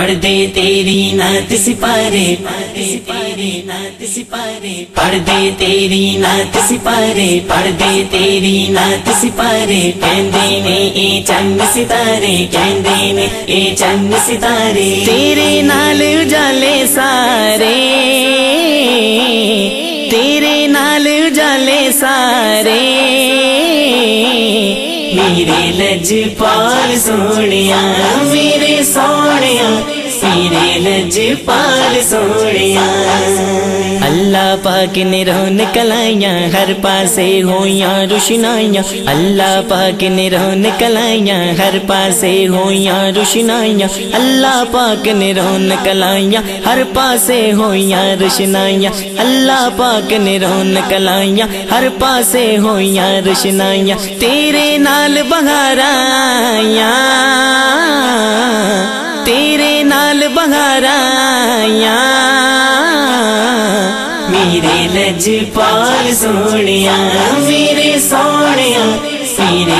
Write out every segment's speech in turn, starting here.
پڑھ دے تیری نعت سپارے نعت سپارے، پڑھ دے تیری نعت سپارے، پڑھ دے تیری نعت سپارے، کہندے نے اے چند ستارے، کہندے نے اے چند ستارے، تیرے نال اجالے سارے، تیرے نال اجالے سارے، میرے لج پال سونیا میرے سونیا میرے لج پال اللہ پاک نے رون کلائیاں ہر پاسے ہویاں روشنائیاں۔ اللہ پاک نے رون کلائیاں ہر پاسے ہویاں روشنائیاں۔ اللہ پاک نے رون کلائیاں ہر پاسے ہویاں روشنائیاں۔ اللہ پاک نے رون کلائیاں ہر پاسے ہویاں روشنائیاں۔ تیرے نال بہاراں لج پال سونیا میرے سونیا میرے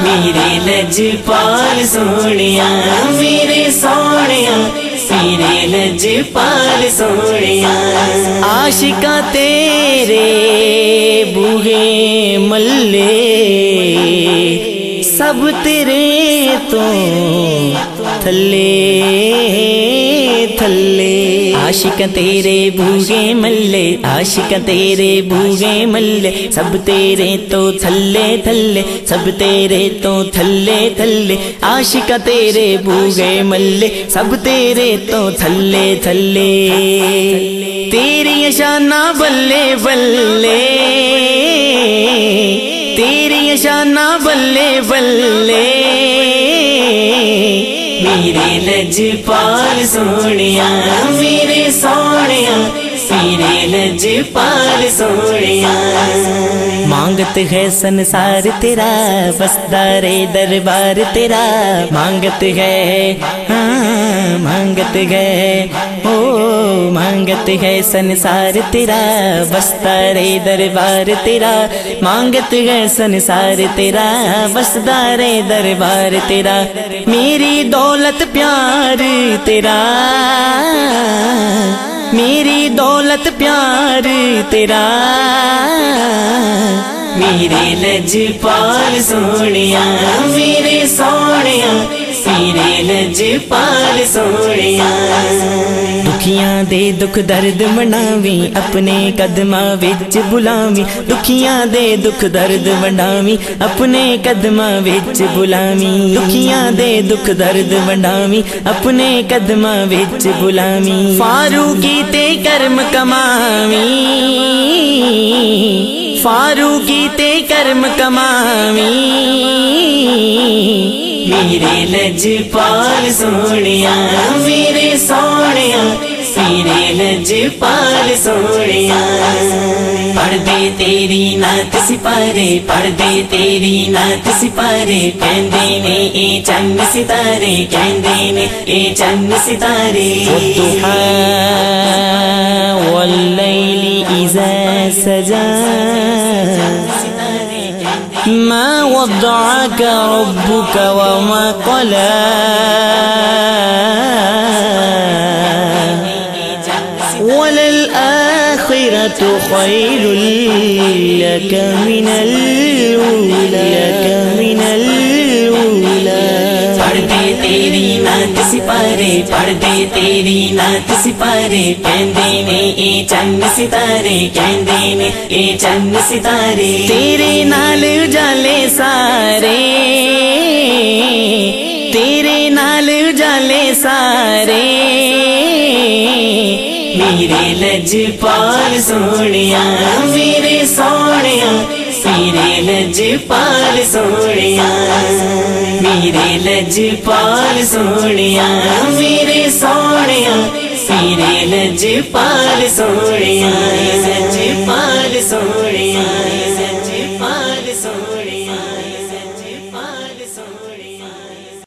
میرے لج پال سونیا، میرے سونیا، میرے لج پال سونیا۔ عاشقاں تیرے بوہے ملے، سب تیرے تو تھلے تھلے۔ عاشق تیرے بوگے ملے عاشق تیرے بوگے ملے، سب تیرے تو تھلے تھلے، سب تیرے تو تھلے تھلے عاشق تیرے بوگے ملے، سب تیرے تو تھلے تھلے۔ تیری شانہ بلے بلے، تیری شانہ بلے بلے۔ میرے لج پال سونیا میرے سونیا میرے لج جی پال سونیا مانگت ہے سنسار تیرا بسدارے دربار تیرا۔ مانگت ہے ہاں مانگت ہے، او، مانگت ہے سنسار تیرا بسدارے دربار تیرا۔ مانگت ہے سنسار تیرا بسدارے دربار تیرا۔ میری دولت پیار تیرا۔ میری دولت پیار تیرا میرے لج پال سونیا میرے سونیا ਦੁਖੀਆਂ ਦੇ ਦੁੱਖ ਦਰਦ ਮਨਾਵੀ, ਆਪਣੇ ਕਦਮਾਂ ਵਿੱਚ ਬੁਲਾਵੀ। ਦੁਖੀਆਂ ਦੇ ਦੁੱਖ ਦਰਦ ਵੰਡਾਵੀ ਆਪਣੇ ਕਦਮਾਂ ਵਿੱਚ ਬੁਲਾਵੀ। ਦੁਖੀਆਂ ਦੇ ਦੁੱਖ ਦਰਦ ਵੰਡਾਵੀ ਆਪਣੇ ਕਦਮਾਂ ਵਿੱਚ ਬੁਲਾਵੀ। ਫਾਰੂਕੀ ਤੇ ਕਰਮ ਕਮਾਵੀ। ਫਾਰੂਕੀ ਤੇ ਕਰਮ ਕਮਾਵੀ। میرے لج پال سونیا میرے سونیا میرے لج پال سونیا پڑھ دے تیری نعت سپارے پڑھ دے تیری نعت سپارے کہندے نے اے چند ستارے کہندے نے اے چند ستارے واللیل اذا سجا ما وضعك ربك وما قلى. وللآخرة خير لك من الأولى سپارے پڑھ دے تیری نعت سپارے کہندے نے اے چند ستارے کہندے نے اے چند ستارے تیرے نال اجالے سارے تیرے نال اجالے سارے میرے لج پال سونیا میرے سونیا میرے لجپال سوڑیا میرے لجپال سوڑیا میرے سوڑیا میرے لجپال سوڑیا لجپال سوڑیا